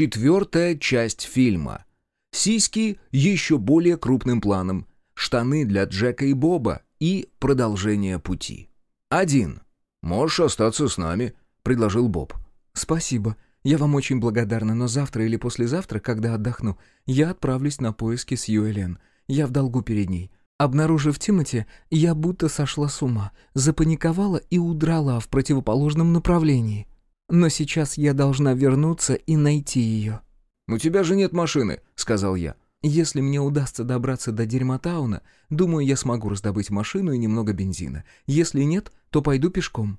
Четвертая часть фильма. Сиськи еще более крупным планом. Штаны для Джека и Боба. И продолжение пути. Один. «Можешь остаться с нами», — предложил Боб. «Спасибо. Я вам очень благодарна, но завтра или послезавтра, когда отдохну, я отправлюсь на поиски с Юэлен. Я в долгу перед ней. Обнаружив Тимати, я будто сошла с ума, запаниковала и удрала в противоположном направлении. Но сейчас я должна вернуться и найти ее». «У тебя же нет машины», — сказал я. «Если мне удастся добраться до Дерьмотауна, думаю, я смогу раздобыть машину и немного бензина. Если нет, то пойду пешком».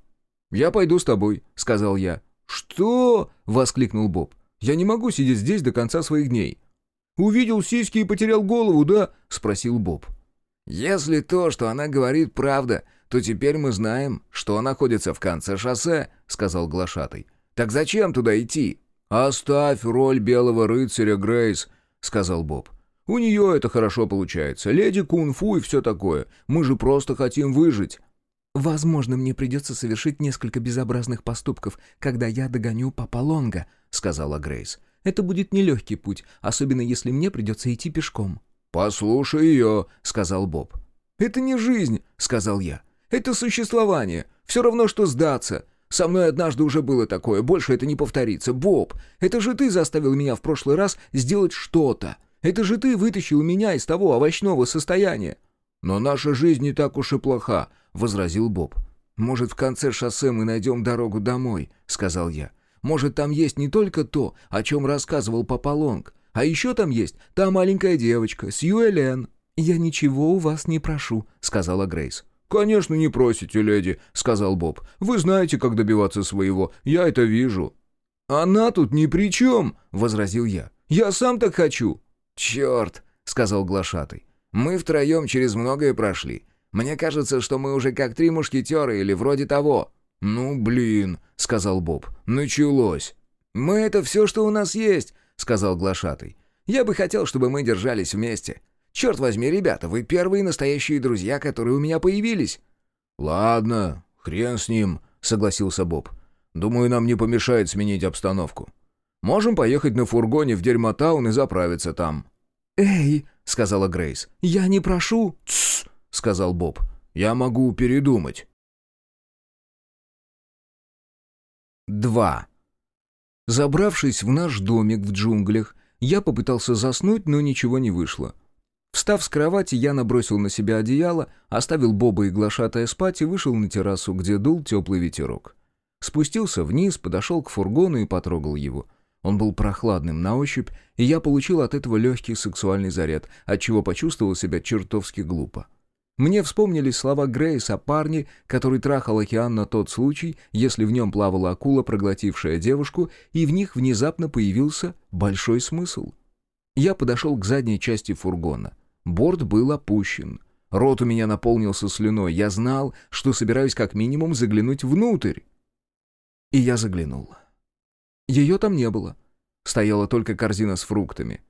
«Я пойду с тобой», — сказал я. «Что?» — воскликнул Боб. «Я не могу сидеть здесь до конца своих дней». «Увидел сиськи и потерял голову, да?» — спросил Боб. «Если то, что она говорит, правда, то теперь мы знаем, что находится в конце шоссе», — сказал глашатый. «Так зачем туда идти?» «Оставь роль белого рыцаря, Грейс», — сказал Боб. «У нее это хорошо получается. Леди кунг-фу и все такое. Мы же просто хотим выжить». «Возможно, мне придется совершить несколько безобразных поступков, когда я догоню Папа Лонга», — сказала Грейс. «Это будет нелегкий путь, особенно если мне придется идти пешком». «Послушай ее», — сказал Боб. «Это не жизнь», — сказал я. «Это существование. Все равно, что сдаться. Со мной однажды уже было такое, больше это не повторится. Боб, это же ты заставил меня в прошлый раз сделать что-то. Это же ты вытащил меня из того овощного состояния». «Но наша жизнь не так уж и плоха», — возразил Боб. «Может, в конце шоссе мы найдем дорогу домой», — сказал я. «Может, там есть не только то, о чем рассказывал Папа Лонг, а еще там есть та маленькая девочка, Сьюэлен». «Я ничего у вас не прошу», — сказала Грейс. «Конечно, не просите, леди», — сказал Боб. «Вы знаете, как добиваться своего. Я это вижу». «Она тут ни при чем», — возразил я. «Я сам так хочу». «Черт», — сказал глашатый. Мы втроем через многое прошли. Мне кажется, что мы уже как три мушкетера или вроде того». «Ну, блин», — сказал Боб, — «началось». «Мы — это все, что у нас есть», — сказал глашатый. «Я бы хотел, чтобы мы держались вместе. Черт возьми, ребята, вы первые настоящие друзья, которые у меня появились». «Ладно, хрен с ним», — согласился Боб. «Думаю, нам не помешает сменить обстановку. Можем поехать на фургоне в Дерьмотаун и заправиться там». «Эй!» — сказала Грейс. «Я не прошу!» «Тссс!» — сказал Боб. «Я могу передумать». Два. Забравшись в наш домик в джунглях, я попытался заснуть, но ничего не вышло. Встав с кровати, я набросил на себя одеяло, оставил Боба и глашатая спать и вышел на террасу, где дул теплый ветерок. Спустился вниз, подошел к фургону и потрогал его — он был прохладным на ощупь, и я получил от этого легкий сексуальный заряд, отчего почувствовал себя чертовски глупо. Мне вспомнились слова Грейс о парне, который трахал океан на тот случай, если в нем плавала акула, проглотившая девушку, и в них внезапно появился большой смысл. Я подошел к задней части фургона. Борт был опущен. Рот у меня наполнился слюной. Я знал, что собираюсь как минимум заглянуть внутрь. И я заглянул. Ее там не было. Стояла только корзина с фруктами.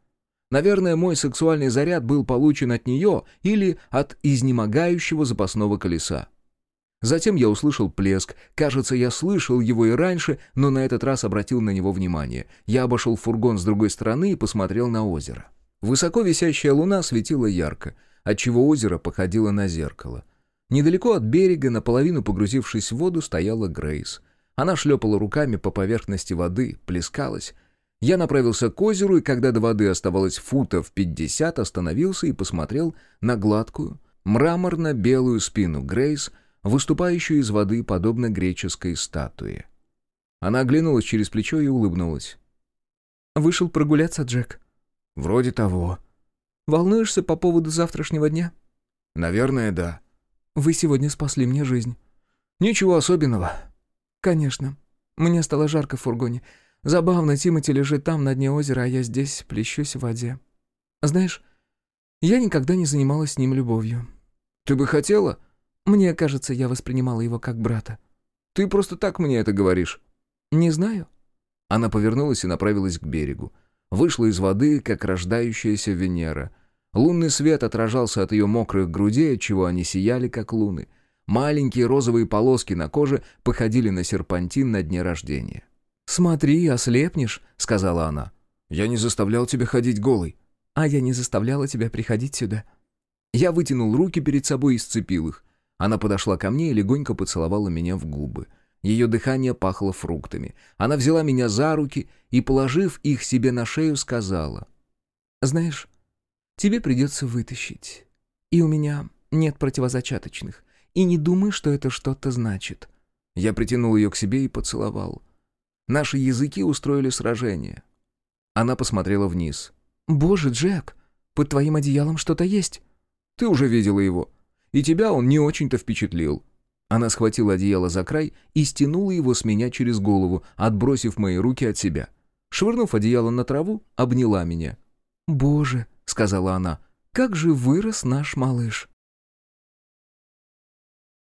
Наверное, мой сексуальный заряд был получен от нее или от изнемогающего запасного колеса. Затем я услышал плеск. Кажется, я слышал его и раньше, но на этот раз обратил на него внимание. Я обошел фургон с другой стороны и посмотрел на озеро. Высоко висящая луна светила ярко, отчего озеро походило на зеркало. Недалеко от берега, наполовину погрузившись в воду, стояла Грейс. Она шлепала руками по поверхности воды, плескалась. Я направился к озеру, и когда до воды оставалось футов пятьдесят, остановился и посмотрел на гладкую, мраморно-белую спину Грейс, выступающую из воды, подобно греческой статуе. Она оглянулась через плечо и улыбнулась. «Вышел прогуляться, Джек?» «Вроде того». «Волнуешься по поводу завтрашнего дня?» «Наверное, да». «Вы сегодня спасли мне жизнь». «Ничего особенного». «Конечно. Мне стало жарко в фургоне. Забавно, Тимати лежит там, на дне озера, а я здесь плещусь в воде. Знаешь, я никогда не занималась с ним любовью». «Ты бы хотела?» «Мне кажется, я воспринимала его как брата». «Ты просто так мне это говоришь». «Не знаю». Она повернулась и направилась к берегу. Вышла из воды, как рождающаяся Венера. Лунный свет отражался от ее мокрых грудей, отчего они сияли, как луны. Маленькие розовые полоски на коже походили на серпантин на дне рождения. «Смотри, ослепнешь», — сказала она. «Я не заставлял тебя ходить голой». «А я не заставляла тебя приходить сюда». Я вытянул руки перед собой и сцепил их. Она подошла ко мне и легонько поцеловала меня в губы. Ее дыхание пахло фруктами. Она взяла меня за руки и, положив их себе на шею, сказала. «Знаешь, тебе придется вытащить. И у меня нет противозачаточных. И не думай, что это что-то значит». Я притянул ее к себе и поцеловал. Наши языки устроили сражение. Она посмотрела вниз. «Боже, Джек, под твоим одеялом что-то есть». «Ты уже видела его. И тебя он не очень-то впечатлил». Она схватила одеяло за край и стянула его с меня через голову, отбросив мои руки от себя. Швырнув одеяло на траву, обняла меня. «Боже», — сказала она, — «как же вырос наш малыш».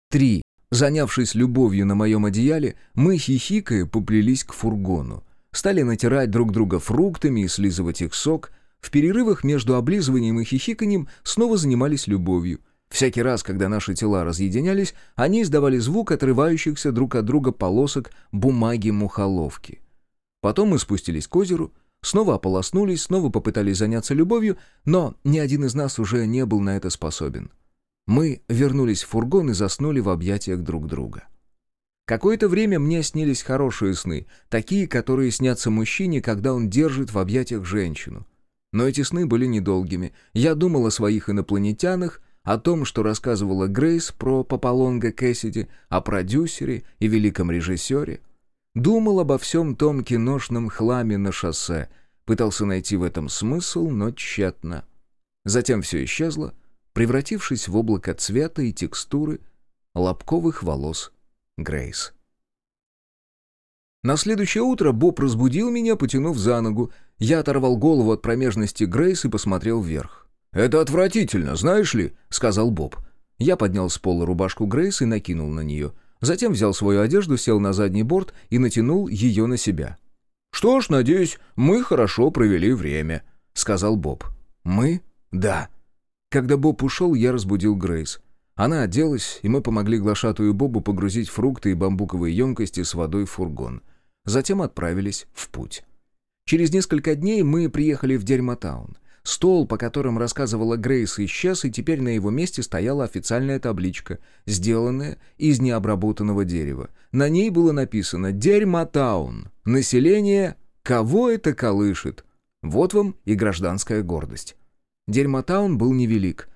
Три. Занявшись любовью на моем одеяле, мы, хихикая, поплелись к фургону. Стали натирать друг друга фруктами и слизывать их сок. В перерывах между облизыванием и хихиканием снова занимались любовью. Всякий раз, когда наши тела разъединялись, они издавали звук отрывающихся друг от друга полосок бумаги-мухоловки. Потом мы спустились к озеру, снова ополоснулись, снова попытались заняться любовью, но ни один из нас уже не был на это способен. Мы вернулись в фургон и заснули в объятиях друг друга. Какое-то время мне снились хорошие сны, такие, которые снятся мужчине, когда он держит в объятиях женщину. Но эти сны были недолгими. Я думал о своих инопланетянах, о том, что рассказывала Грейс про Папалонга Кэссиди, о продюсере и великом режиссере. Думал обо всем том киношном хламе на шоссе, пытался найти в этом смысл, но тщетно. Затем все исчезло, превратившись в облако цвета и текстуры лобковых волос Грейс. На следующее утро Боб разбудил меня, потянув за ногу. Я оторвал голову от промежности Грейс и посмотрел вверх. «Это отвратительно, знаешь ли», — сказал Боб. Я поднял с пола рубашку Грейс и накинул на нее. Затем взял свою одежду, сел на задний борт и натянул ее на себя. «Что ж, надеюсь, мы хорошо провели время», — сказал Боб. «Мы? Да». Когда Боб ушел, я разбудил Грейс. Она оделась, и мы помогли глашатую Бобу погрузить фрукты и бамбуковые емкости с водой в фургон. Затем отправились в путь. Через несколько дней мы приехали в Дерьмотаун. Стол, по которым рассказывала Грейс, исчез, и теперь на его месте стояла официальная табличка, сделанная из необработанного дерева. На ней было написано «Дерьмотаун». Население «Кого это колышет?» Вот вам и гражданская гордость. Дерьмотаун был невелик.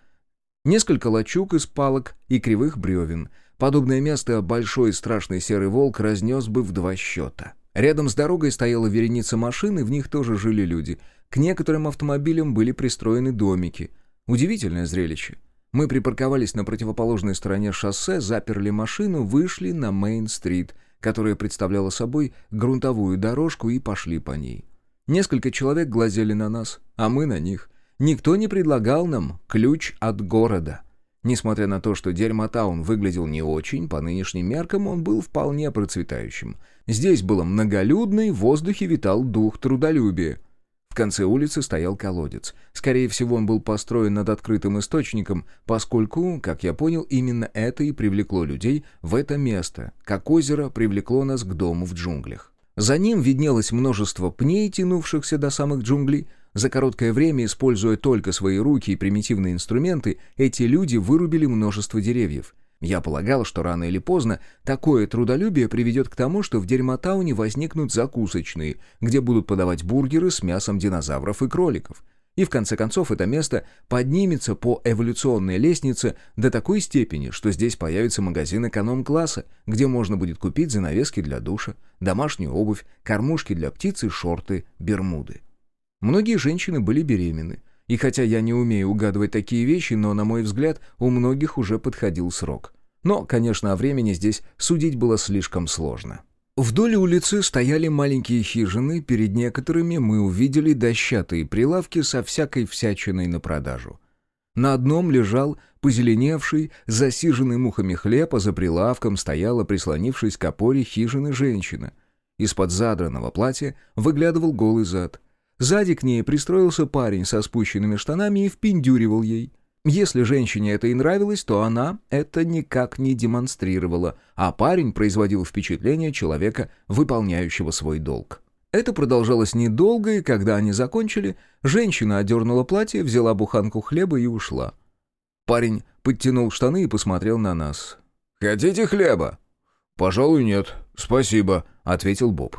Несколько лачуг из палок и кривых бревен. Подобное место большой страшный серый волк разнес бы в два счета. Рядом с дорогой стояла вереница машин, и в них тоже жили люди. К некоторым автомобилям были пристроены домики. Удивительное зрелище. Мы припарковались на противоположной стороне шоссе, заперли машину, вышли на Мейн-стрит, которая представляла собой грунтовую дорожку, и пошли по ней. Несколько человек глазели на нас, а мы на них. Никто не предлагал нам ключ от города. Несмотря на то, что Дерьмотаун выглядел не очень, по нынешним меркам он был вполне процветающим. Здесь было многолюдно, и в воздухе витал дух трудолюбия. В конце улицы стоял колодец. Скорее всего, он был построен над открытым источником, поскольку, как я понял, именно это и привлекло людей в это место, как озеро привлекло нас к дому в джунглях. За ним виднелось множество пней, тянувшихся до самых джунглей. За короткое время, используя только свои руки и примитивные инструменты, эти люди вырубили множество деревьев. Я полагал, что рано или поздно такое трудолюбие приведет к тому, что в Дерьмотауне возникнут закусочные, где будут подавать бургеры с мясом динозавров и кроликов. И в конце концов это место поднимется по эволюционной лестнице до такой степени, что здесь появится магазин эконом-класса, где можно будет купить занавески для душа, домашнюю обувь, кормушки для птиц и шорты, бермуды. Многие женщины были беременны, и хотя я не умею угадывать такие вещи, но, на мой взгляд, у многих уже подходил срок. Но, конечно, о времени здесь судить было слишком сложно. Вдоль улицы стояли маленькие хижины, перед некоторыми мы увидели дощатые прилавки со всякой всячиной на продажу. На одном лежал позеленевший, засиженный мухами хлеб, а за прилавком стояла, прислонившись к опоре хижины, женщина. Из-под задранного платья выглядывал голый зад — Сзади к ней пристроился парень со спущенными штанами и впендюривал ей. Если женщине это и нравилось, то она это никак не демонстрировала, а парень производил впечатление человека, выполняющего свой долг. Это продолжалось недолго, и когда они закончили, женщина одернула платье, взяла буханку хлеба и ушла. Парень подтянул штаны и посмотрел на нас. «Хотите хлеба?» «Пожалуй, нет. Спасибо», — ответил Боб.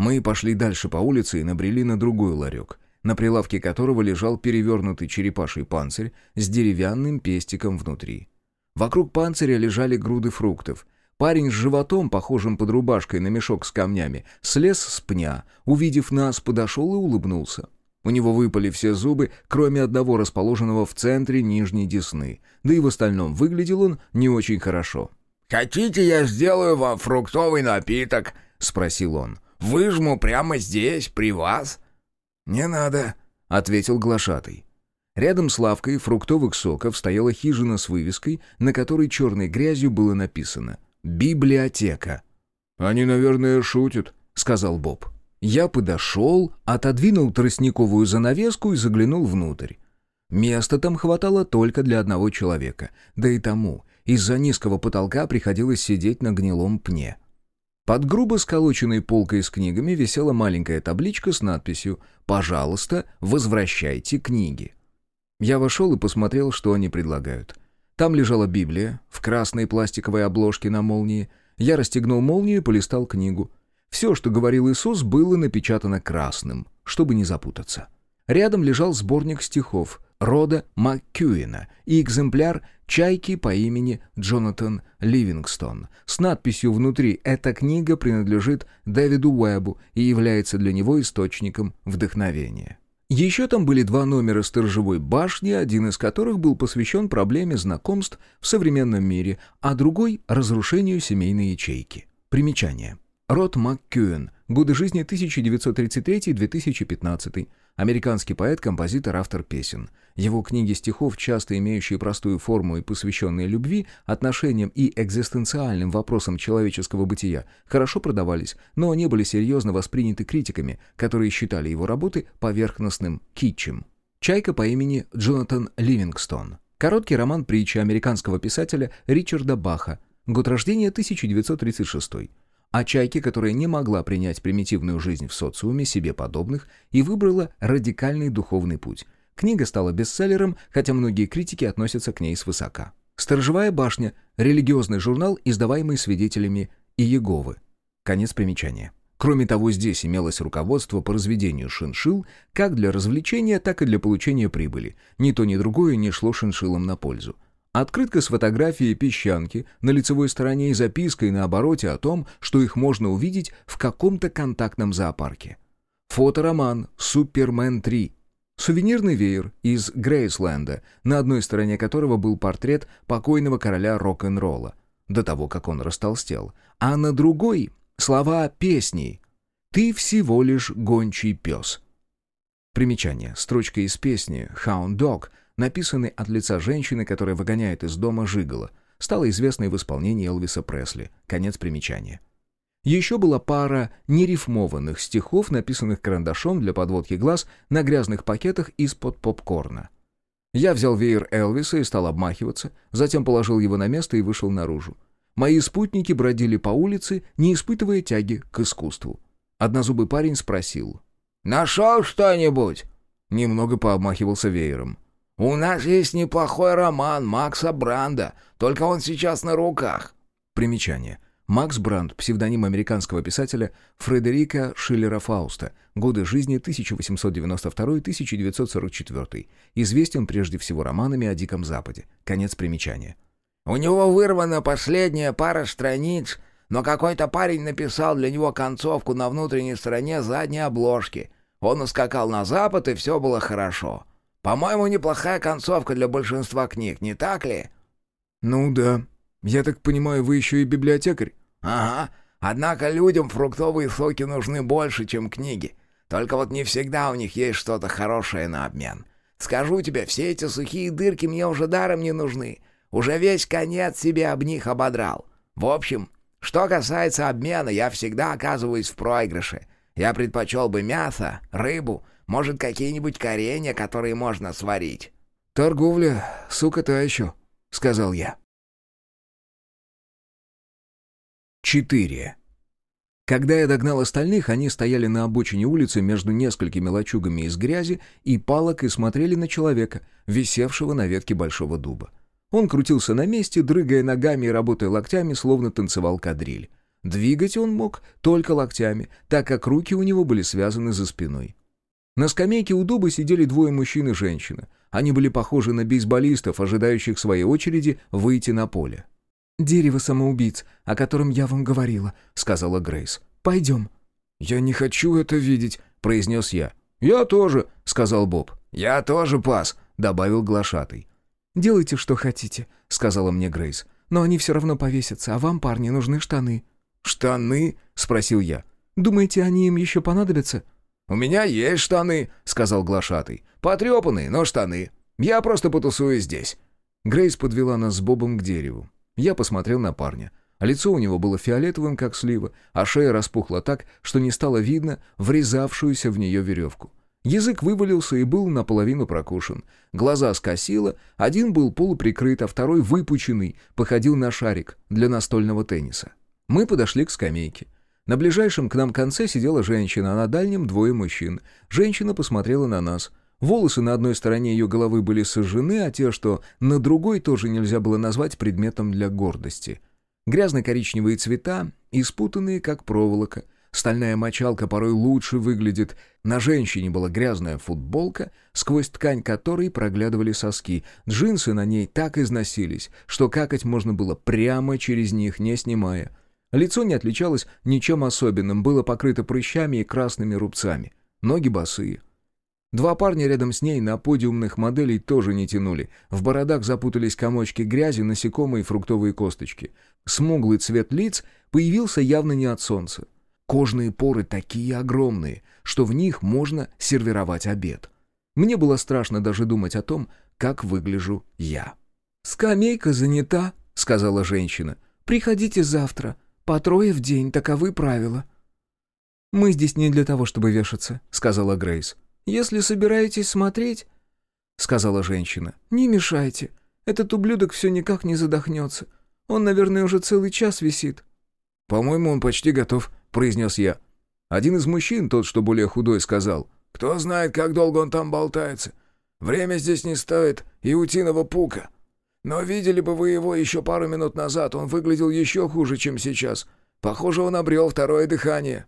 Мы пошли дальше по улице и набрели на другой ларек, на прилавке которого лежал перевернутый черепаший панцирь с деревянным пестиком внутри. Вокруг панциря лежали груды фруктов. Парень с животом, похожим под рубашкой на мешок с камнями, слез с пня, увидев нас, подошел и улыбнулся. У него выпали все зубы, кроме одного расположенного в центре нижней десны, да и в остальном выглядел он не очень хорошо. «Хотите, я сделаю вам фруктовый напиток?» — спросил он. «Выжму прямо здесь, при вас?» «Не надо», — ответил глашатый. Рядом с лавкой фруктовых соков стояла хижина с вывеской, на которой черной грязью было написано «Библиотека». «Они, наверное, шутят», — сказал Боб. Я подошел, отодвинул тростниковую занавеску и заглянул внутрь. Места там хватало только для одного человека, да и тому из-за низкого потолка приходилось сидеть на гнилом пне. Под грубо сколоченной полкой с книгами висела маленькая табличка с надписью «Пожалуйста, возвращайте книги». Я вошел и посмотрел, что они предлагают. Там лежала Библия в красной пластиковой обложке на молнии. Я расстегнул молнию и полистал книгу. Все, что говорил Иисус, было напечатано красным, чтобы не запутаться. Рядом лежал сборник стихов Рода МакКьюина и экземпляр «Чайки» по имени Джонатан Ливингстон с надписью внутри «Эта книга принадлежит Дэвиду Уэбу и является для него источником вдохновения». Еще там были два номера сторожевой башни, один из которых был посвящен проблеме знакомств в современном мире, а другой — разрушению семейной ячейки. Примечание. Рот МакКьюэн. Годы жизни 1933-2015. Американский поэт, композитор, автор песен. Его книги стихов, часто имеющие простую форму и посвященные любви, отношениям и экзистенциальным вопросам человеческого бытия, хорошо продавались, но не были серьезно восприняты критиками, которые считали его работы поверхностным китчем. «Чайка» по имени Джонатан Ливингстон. Короткий роман притчи американского писателя Ричарда Баха. Год рождения 1936 о чайке, которая не могла принять примитивную жизнь в социуме себе подобных и выбрала радикальный духовный путь. Книга стала бестселлером, хотя многие критики относятся к ней свысока. «Сторожевая башня» — религиозный журнал, издаваемый свидетелями Иеговы. Конец примечания. Кроме того, здесь имелось руководство по разведению шиншил как для развлечения, так и для получения прибыли. Ни то, ни другое не шло шиншилам на пользу. Открытка с фотографией песчанки на лицевой стороне и запиской на обороте о том, что их можно увидеть в каком-то контактном зоопарке. Фотороман «Супермен 3». Сувенирный веер из Грейсленда, на одной стороне которого был портрет покойного короля рок-н-ролла, до того, как он растолстел, а на другой — слова песни «Ты всего лишь гончий пес». Примечание. Строчка из песни «Hound Dog» написанный от лица женщины, которая выгоняет из дома жигала, стала известной в исполнении Элвиса Пресли. Конец примечания. Еще была пара нерифмованных стихов, написанных карандашом для подводки глаз на грязных пакетах из-под попкорна. Я взял веер Элвиса и стал обмахиваться, затем положил его на место и вышел наружу. Мои спутники бродили по улице, не испытывая тяги к искусству. Однозубый парень спросил. «Нашел что-нибудь?» Немного пообмахивался веером. «У нас есть неплохой роман Макса Бранда, только он сейчас на руках». Примечание. Макс Бранд, псевдоним американского писателя Фредерика Шиллера Фауста, годы жизни 1892-1944, известен прежде всего романами о Диком Западе. Конец примечания. «У него вырвана последняя пара страниц, но какой-то парень написал для него концовку на внутренней стороне задней обложки. Он ускакал на запад, и все было хорошо. По-моему, неплохая концовка для большинства книг, не так ли?» «Ну да. Я так понимаю, вы еще и библиотекарь?» «Ага. Однако людям фруктовые соки нужны больше, чем книги. Только вот не всегда у них есть что-то хорошее на обмен. Скажу тебе, все эти сухие дырки мне уже даром не нужны. Уже весь конец себе об них ободрал. В общем, что касается обмена, я всегда оказываюсь в проигрыше. Я предпочел бы мясо, рыбу, может, какие-нибудь коренья, которые можно сварить?» «Торговля, сука, та еще», — сказал я. 4. Когда я догнал остальных, они стояли на обочине улицы между несколькими лачугами из грязи и палок и смотрели на человека, висевшего на ветке большого дуба. Он крутился на месте, дрыгая ногами и работая локтями, словно танцевал кадриль. Двигать он мог только локтями, так как руки у него были связаны за спиной. На скамейке у дуба сидели двое мужчин и женщина. Они были похожи на бейсболистов, ожидающих своей очереди выйти на поле. «Дерево самоубийц, о котором я вам говорила», — сказала Грейс. «Пойдем». «Я не хочу это видеть», — произнес я. «Я тоже», — сказал Боб. «Я тоже пас», — добавил глашатый. «Делайте, что хотите», — сказала мне Грейс. «Но они все равно повесятся, а вам, парни, нужны штаны». «Штаны?» — спросил я. «Думаете, они им еще понадобятся?» «У меня есть штаны», — сказал глашатый. «Потрепанные, но штаны. Я просто потусую здесь». Грейс подвела нас с Бобом к дереву. Я посмотрел на парня. Лицо у него было фиолетовым, как слива, а шея распухла так, что не стало видно врезавшуюся в нее веревку. Язык вывалился и был наполовину прокушен. Глаза скосило, один был полуприкрыт, а второй выпученный, походил на шарик для настольного тенниса. Мы подошли к скамейке. На ближайшем к нам конце сидела женщина, а на дальнем двое мужчин. Женщина посмотрела на нас. Волосы на одной стороне ее головы были сожжены, а те, что на другой, тоже нельзя было назвать предметом для гордости. Грязно-коричневые цвета, испутанные, как проволока. Стальная мочалка порой лучше выглядит. На женщине была грязная футболка, сквозь ткань которой проглядывали соски. Джинсы на ней так износились, что какать можно было прямо через них, не снимая. Лицо не отличалось ничем особенным, было покрыто прыщами и красными рубцами. Ноги босые. Два парня рядом с ней на подиумных моделей тоже не тянули. В бородах запутались комочки грязи, насекомые и фруктовые косточки. Смуглый цвет лиц появился явно не от солнца. Кожные поры такие огромные, что в них можно сервировать обед. Мне было страшно даже думать о том, как выгляжу я. «Скамейка занята», — сказала женщина. «Приходите завтра. По трое в день, таковы правила». «Мы здесь не для того, чтобы вешаться», — сказала Грейс. «Если собираетесь смотреть...» — сказала женщина. «Не мешайте. Этот ублюдок все никак не задохнется. Он, наверное, уже целый час висит». «По-моему, он почти готов», — произнес я. Один из мужчин, тот, что более худой, сказал. «Кто знает, как долго он там болтается. Время здесь не стоит и утиного пука. Но видели бы вы его еще пару минут назад, он выглядел еще хуже, чем сейчас. Похоже, он обрел второе дыхание».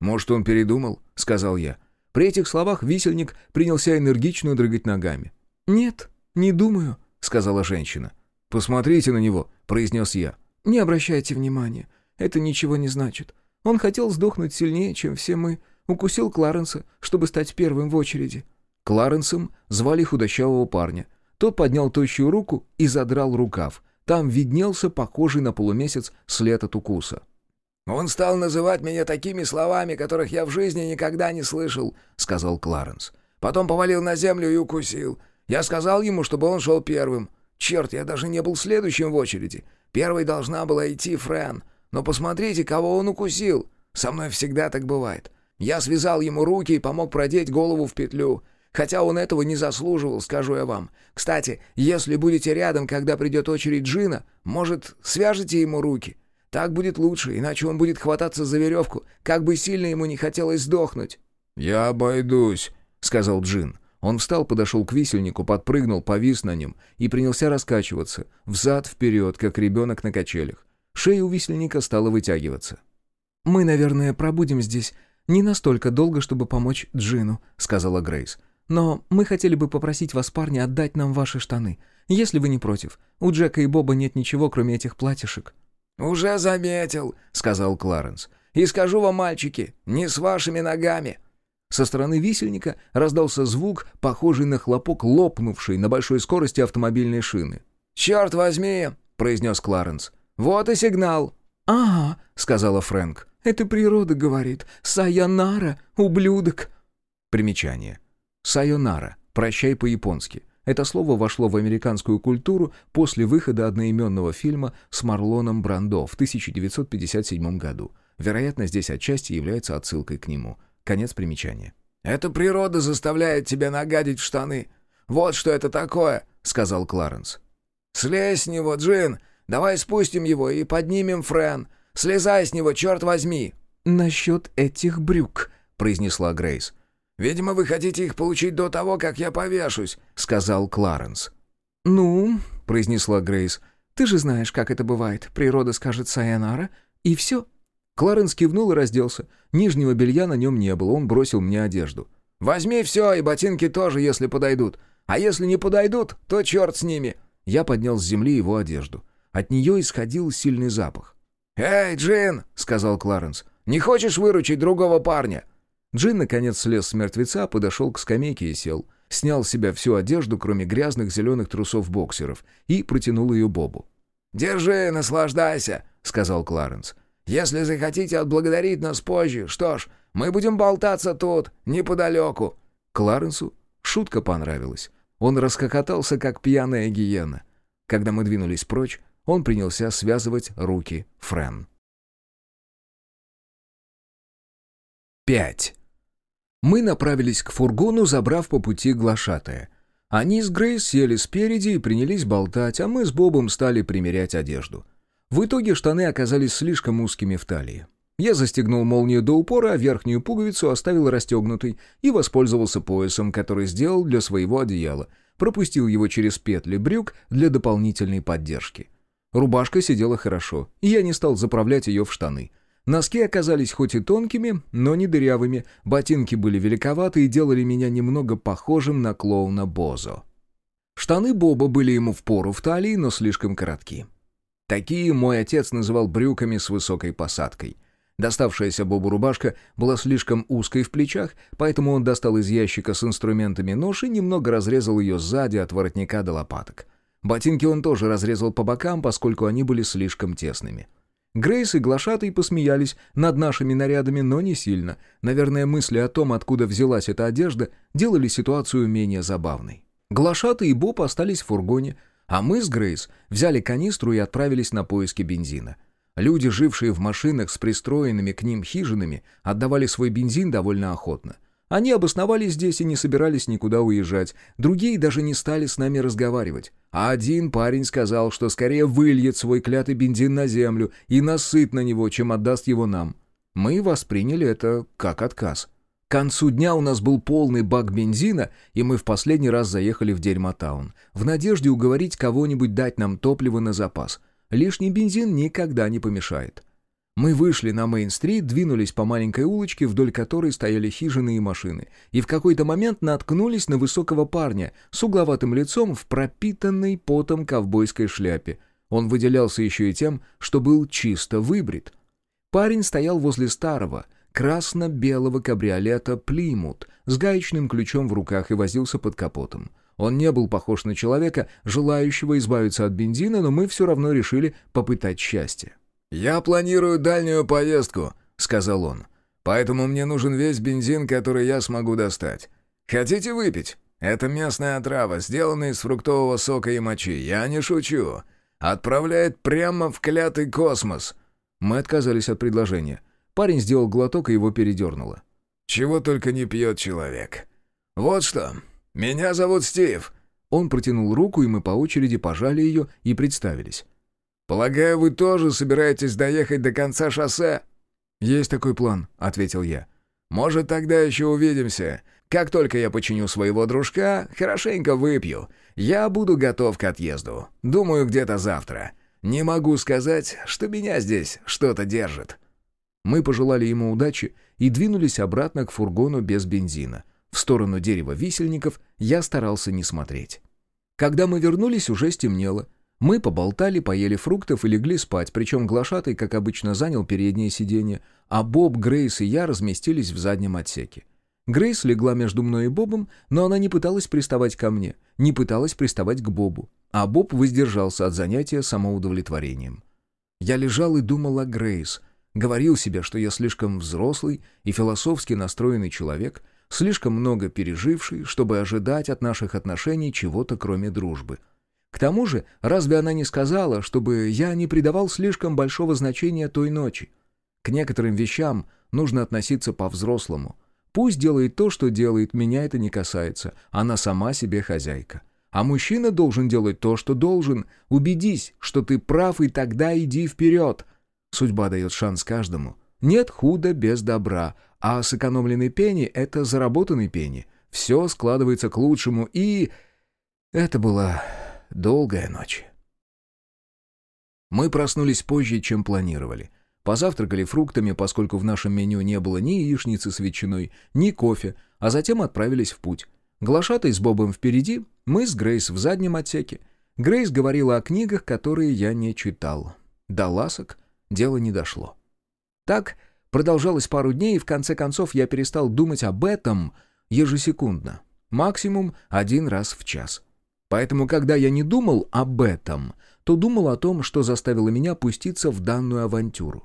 «Может, он передумал?» — сказал я. При этих словах висельник принялся энергично дрыгать ногами. «Нет, не думаю», — сказала женщина. «Посмотрите на него», — произнес я. «Не обращайте внимания. Это ничего не значит. Он хотел сдохнуть сильнее, чем все мы. Укусил Кларенса, чтобы стать первым в очереди». Кларенсом звали худощавого парня. Тот поднял тощую руку и задрал рукав. Там виднелся похожий на полумесяц след от укуса. «Он стал называть меня такими словами, которых я в жизни никогда не слышал», — сказал Кларенс. «Потом повалил на землю и укусил. Я сказал ему, чтобы он шел первым. Черт, я даже не был следующим в очереди. Первой должна была идти Френ. Но посмотрите, кого он укусил. Со мной всегда так бывает. Я связал ему руки и помог продеть голову в петлю. Хотя он этого не заслуживал, скажу я вам. Кстати, если будете рядом, когда придет очередь Джина, может, свяжете ему руки. Так будет лучше, иначе он будет хвататься за веревку, как бы сильно ему не хотелось сдохнуть». «Я обойдусь», — сказал Джин. Он встал, подошел к висельнику, подпрыгнул, повис на нем и принялся раскачиваться, взад-вперед, как ребенок на качелях. Шея у висельника стала вытягиваться. «Мы, наверное, пробудем здесь не настолько долго, чтобы помочь Джину», — сказала Грейс. «Но мы хотели бы попросить вас, парни, отдать нам ваши штаны, если вы не против. У Джека и Боба нет ничего, кроме этих платьишек». «Уже заметил», — сказал Кларенс. «И скажу вам, мальчики, не с вашими ногами». Со стороны висельника раздался звук, похожий на хлопок лопнувшей на большой скорости автомобильной шины. «Черт возьми!» — произнес Кларенс. «Вот и сигнал!» «Ага», — сказала Фрэнк. «Это природа говорит. Сайонара, ублюдок!» Примечание. Сайонара. Прощай по-японски. Это слово вошло в американскую культуру после выхода одноименного фильма с Марлоном Брандо в 1957 году. Вероятно, здесь отчасти является отсылкой к нему. Конец примечания. «Это природа заставляет тебя нагадить в штаны. Вот что это такое», — сказал Кларенс. «Слезь с него, Джин. Давай спустим его и поднимем Френ. Слезай с него, черт возьми». насчет этих брюк», — произнесла Грейс. «Видимо, вы хотите их получить до того, как я повешусь», — сказал Кларенс. «Ну», — произнесла Грейс, — «ты же знаешь, как это бывает. Природа скажет «Сайонара», и все». Кларенс кивнул и разделся. Нижнего белья на нем не было, он бросил мне одежду. «Возьми все, и ботинки тоже, если подойдут. А если не подойдут, то черт с ними». Я поднял с земли его одежду. От нее исходил сильный запах. «Эй, Джин!» — сказал Кларенс. «Не хочешь выручить другого парня?» Джин, наконец, слез с мертвеца, подошел к скамейке и сел. Снял с себя всю одежду, кроме грязных зеленых трусов-боксеров, и протянул ее Бобу. «Держи, наслаждайся», — сказал Кларенс. «Если захотите отблагодарить нас позже, что ж, мы будем болтаться тут, неподалеку». Кларенсу шутка понравилась. Он раскокотался, как пьяная гиена. Когда мы двинулись прочь, он принялся связывать руки Френ. 5. Мы направились к фургону, забрав по пути глашатая. Они с Грейс сели спереди и принялись болтать, а мы с Бобом стали примерять одежду. В итоге штаны оказались слишком узкими в талии. Я застегнул молнию до упора, а верхнюю пуговицу оставил расстегнутой и воспользовался поясом, который сделал для своего одеяла. Пропустил его через петли брюк для дополнительной поддержки. Рубашка сидела хорошо, и я не стал заправлять ее в штаны. Носки оказались хоть и тонкими, но не дырявыми, ботинки были великоваты и делали меня немного похожим на клоуна Бозо. Штаны Боба были ему в пору в талии, но слишком коротки. Такие мой отец называл брюками с высокой посадкой. Доставшаяся Бобу рубашка была слишком узкой в плечах, поэтому он достал из ящика с инструментами нож и немного разрезал ее сзади от воротника до лопаток. Ботинки он тоже разрезал по бокам, поскольку они были слишком тесными. Грейс и Глашатый посмеялись над нашими нарядами, но не сильно. Наверное, мысли о том, откуда взялась эта одежда, делали ситуацию менее забавной. Глашатый и Боб остались в фургоне, а мы с Грейс взяли канистру и отправились на поиски бензина. Люди, жившие в машинах с пристроенными к ним хижинами, отдавали свой бензин довольно охотно. Они обосновались здесь и не собирались никуда уезжать. Другие даже не стали с нами разговаривать. А один парень сказал, что скорее выльет свой клятый бензин на землю и насыт на него, чем отдаст его нам. Мы восприняли это как отказ. К концу дня у нас был полный бак бензина, и мы в последний раз заехали в Дерьмотаун, в надежде уговорить кого-нибудь дать нам топливо на запас. Лишний бензин никогда не помешает. Мы вышли на Мейн-стрит, двинулись по маленькой улочке, вдоль которой стояли хижины и машины, и в какой-то момент наткнулись на высокого парня с угловатым лицом в пропитанной потом ковбойской шляпе. Он выделялся еще и тем, что был чисто выбрит. Парень стоял возле старого, красно-белого кабриолета «Плимут» с гаечным ключом в руках и возился под капотом. Он не был похож на человека, желающего избавиться от бензина, но мы все равно решили попытать счастье. «Я планирую дальнюю поездку», — сказал он. «Поэтому мне нужен весь бензин, который я смогу достать. Хотите выпить? Это местная отрава, сделанная из фруктового сока и мочи. Я не шучу. Отправляет прямо в клятый космос». Мы отказались от предложения. Парень сделал глоток, и его передернуло. «Чего только не пьет человек. Вот что. Меня зовут Стив». Он протянул руку, и мы по очереди пожали ее и представились. «Полагаю, вы тоже собираетесь доехать до конца шоссе?» «Есть такой план», — ответил я. «Может, тогда еще увидимся. Как только я починю своего дружка, хорошенько выпью. Я буду готов к отъезду. Думаю, где-то завтра. Не могу сказать, что меня здесь что-то держит». Мы пожелали ему удачи и двинулись обратно к фургону без бензина. В сторону дерева висельников я старался не смотреть. Когда мы вернулись, уже стемнело — мы поболтали, поели фруктов и легли спать, причем глашатый, как обычно, занял переднее сиденье, а Боб, Грейс и я разместились в заднем отсеке. Грейс легла между мной и Бобом, но она не пыталась приставать ко мне, не пыталась приставать к Бобу, а Боб воздержался от занятия самоудовлетворением. Я лежал и думал о Грейс, говорил себе, что я слишком взрослый и философски настроенный человек, слишком много переживший, чтобы ожидать от наших отношений чего-то кроме дружбы — к тому же, разве она не сказала, чтобы я не придавал слишком большого значения той ночи? К некоторым вещам нужно относиться по-взрослому. Пусть делает то, что делает, меня это не касается. Она сама себе хозяйка. А мужчина должен делать то, что должен. Убедись, что ты прав, и тогда иди вперед. Судьба дает шанс каждому, Нет худа без добра, а сэкономленный пенни — это заработанный пенни. Все складывается к лучшему, и... Это была долгая ночь. Мы проснулись позже, чем планировали. Позавтракали фруктами, поскольку в нашем меню не было ни яичницы с ветчиной, ни кофе, а затем отправились в путь. Глашатай с Бобом впереди, мы с Грейс в заднем отсеке. Грейс говорила о книгах, которые я не читал. До ласок дело не дошло. Так продолжалось пару дней, и в конце концов я перестал думать об этом ежесекундно, максимум один раз в час. Поэтому, когда я не думал об этом, то думал о том, что заставило меня пуститься в данную авантюру.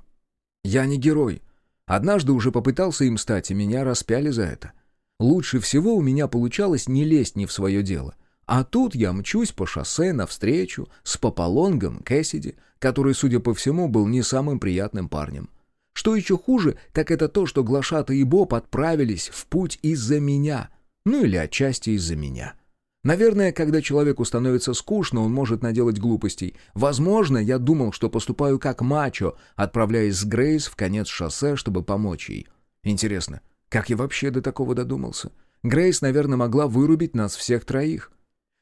Я не герой. Однажды уже попытался им стать, и меня распяли за это. Лучше всего у меня получалось не лезть не в свое дело. А тут я мчусь по шоссе навстречу с Пополонгом Кэссиди, который, судя по всему, был не самым приятным парнем. Что еще хуже, так это то, что Глашата и Боб отправились в путь из-за меня. Ну или отчасти из-за меня. Наверное, когда человеку становится скучно, он может наделать глупостей. Возможно, я думал, что поступаю как мачо, отправляясь с Грейс в конец шоссе, чтобы помочь ей. Интересно, как я вообще до такого додумался? Грейс, наверное, могла вырубить нас всех троих.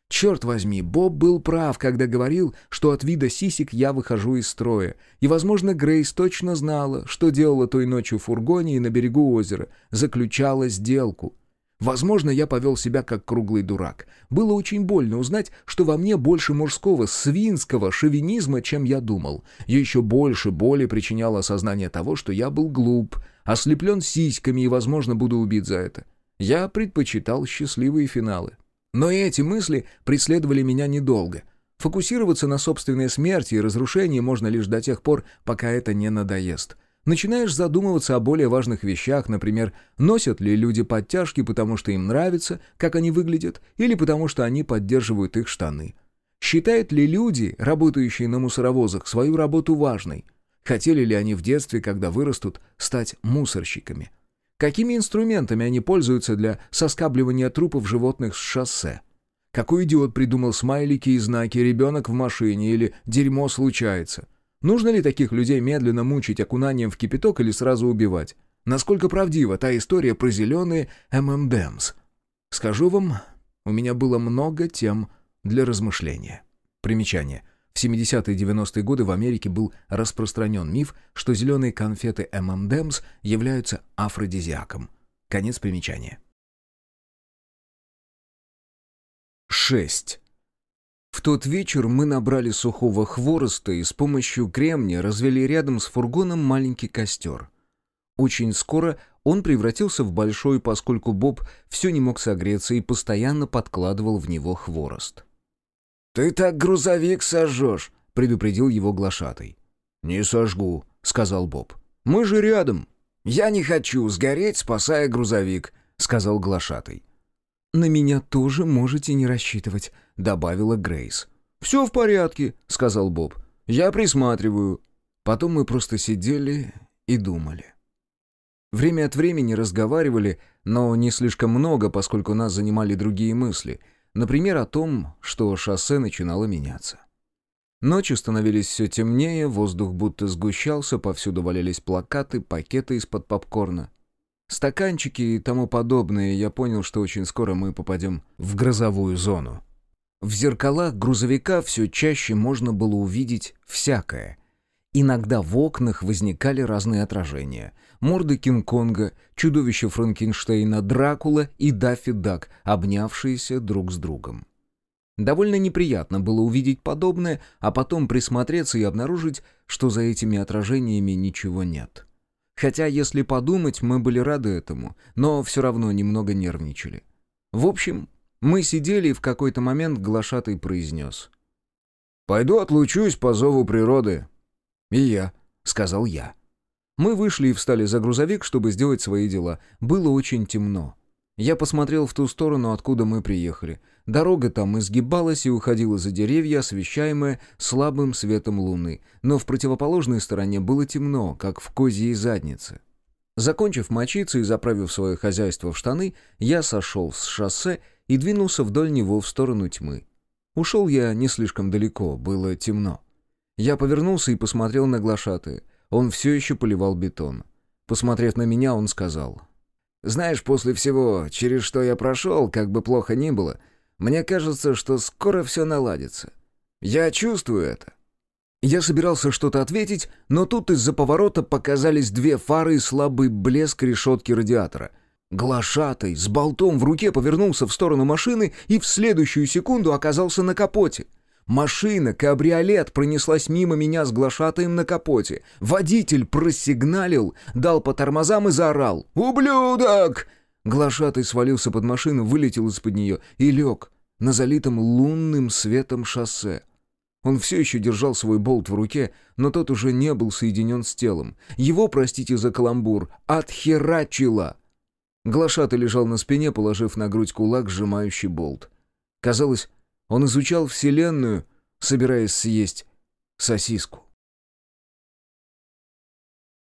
Черт возьми, Боб был прав, когда говорил, что от вида сисек я выхожу из строя. И, возможно, Грейс точно знала, что делала той ночью в фургоне и на берегу озера, заключала сделку — Возможно, я повел себя как круглый дурак. Было очень больно узнать, что во мне больше мужского, свинского шовинизма, чем я думал. Еще больше боли причиняло осознание того, что я был глуп, ослеплен сиськами и, возможно, буду убит за это. Я предпочитал счастливые финалы. Но и эти мысли преследовали меня недолго. Фокусироваться на собственной смерти и разрушении можно лишь до тех пор, пока это не надоест. Начинаешь задумываться о более важных вещах, например, носят ли люди подтяжки, потому что им нравится, как они выглядят, или потому что они поддерживают их штаны. Считают ли люди, работающие на мусоровозах, свою работу важной? Хотели ли они в детстве, когда вырастут, стать мусорщиками? Какими инструментами они пользуются для соскабливания трупов животных с шоссе? Какой идиот придумал смайлики и знаки «ребенок в машине» или «дерьмо случается»? Нужно ли таких людей медленно мучить окунанием в кипяток или сразу убивать? Насколько правдива та история про зеленые ММДМС? Скажу вам, у меня было много тем для размышления. Примечание. В 70-е и 90-е годы в Америке был распространен миф, что зеленые конфеты ММДМС являются афродизиаком. Конец примечания. 6. В тот вечер мы набрали сухого хвороста и с помощью кремния развели рядом с фургоном маленький костер. Очень скоро он превратился в большой, поскольку Боб все не мог согреться и постоянно подкладывал в него хворост. «Ты так грузовик сожжешь», — предупредил его глашатый. «Не сожгу», — сказал Боб. «Мы же рядом». «Я не хочу сгореть, спасая грузовик», — сказал глашатый. «На меня тоже можете не рассчитывать», — добавила Грейс. «Все в порядке», — сказал Боб. «Я присматриваю». Потом мы просто сидели и думали. Время от времени разговаривали, но не слишком много, поскольку нас занимали другие мысли. Например, о том, что шоссе начинало меняться. Ночи становились все темнее, воздух будто сгущался, повсюду валялись плакаты, пакеты из-под попкорна. Стаканчики и тому подобное, я понял, что очень скоро мы попадем в грозовую зону. В зеркалах грузовика все чаще можно было увидеть всякое. Иногда в окнах возникали разные отражения. Морды Кинг-Конга, чудовище Франкенштейна, Дракула и Даффи Дак, обнявшиеся друг с другом. Довольно неприятно было увидеть подобное, а потом присмотреться и обнаружить, что за этими отражениями ничего нет. Хотя, если подумать, мы были рады этому, но все равно немного нервничали. В общем, мы сидели, и в какой-то момент глашатый произнес. «Пойду отлучусь по зову природы». «И я», — сказал я. Мы вышли и встали за грузовик, чтобы сделать свои дела. Было очень темно. Я посмотрел в ту сторону, откуда мы приехали. Дорога там изгибалась и уходила за деревья, освещаемые слабым светом луны. Но в противоположной стороне было темно, как в козьей заднице. Закончив мочиться и заправив свое хозяйство в штаны, я сошел с шоссе и двинулся вдоль него в сторону тьмы. Ушел я не слишком далеко, было темно. Я повернулся и посмотрел на глашатая. Он все еще поливал бетон. Посмотрев на меня, он сказал. «Знаешь, после всего, через что я прошел, как бы плохо ни было, мне кажется, что скоро все наладится. Я чувствую это». Я собирался что-то ответить, но тут из-за поворота показались две фары и слабый блеск решетки радиатора. Глашатай с болтом в руке повернулся в сторону машины и в следующую секунду оказался на капоте. Машина, кабриолет, пронеслась мимо меня с глашатаем на капоте. Водитель просигналил, дал по тормозам и заорал «Ублюдок!». Глашатай свалился под машину, вылетел из-под нее и лег на залитом лунным светом шоссе. Он все еще держал свой болт в руке, но тот уже не был соединен с телом. Его, простите за каламбур, отхерачило. Глашатый лежал на спине, положив на грудь кулак, сжимающий болт. Казалось, он изучал Вселенную, собираясь съесть сосиску.